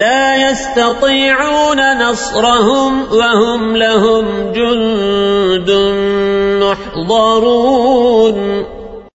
لا يستطيعون نصرهم وهم لهم جند محضرون.